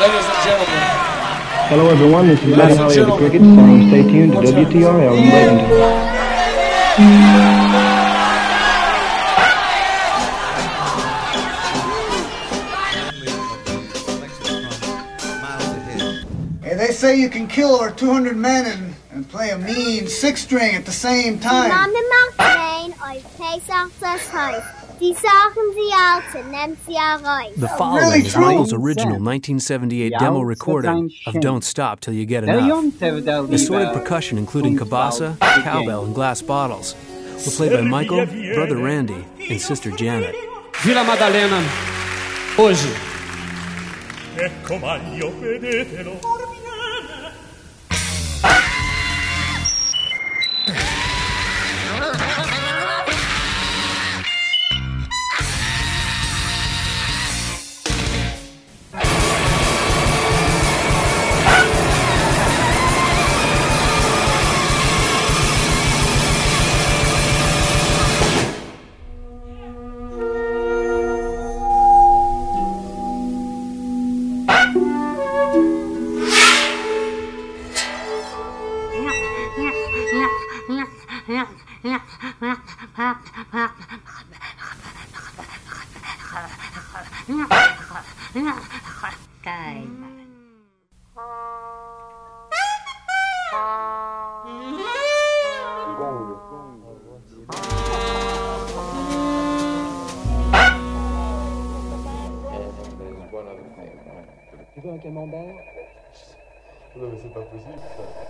Ladies and gentlemen. Hello, everyone. This is Matty Ladies and Holly of the gentlemen. Crickets saying stay tuned to What's WTRL in Bradenton. Hey, they say you can kill over 200 men and, and play a mean six string at the same time. Mama macht rain, I place out das Haus. Die Sachen sie alte, nimmt sie rein. The really following is true. Michael's original 1978 demo recording of Don't Stop Till You Get Enough. Assorted percussion including cabasa, cowbell, and glass bottles were played by Michael, brother Randy, and sister Janet. Vila Madalena, hoje. Ecco Maglio, vedetelo. Time. Tu veux un camembert? Non mais c'est pas possible ça.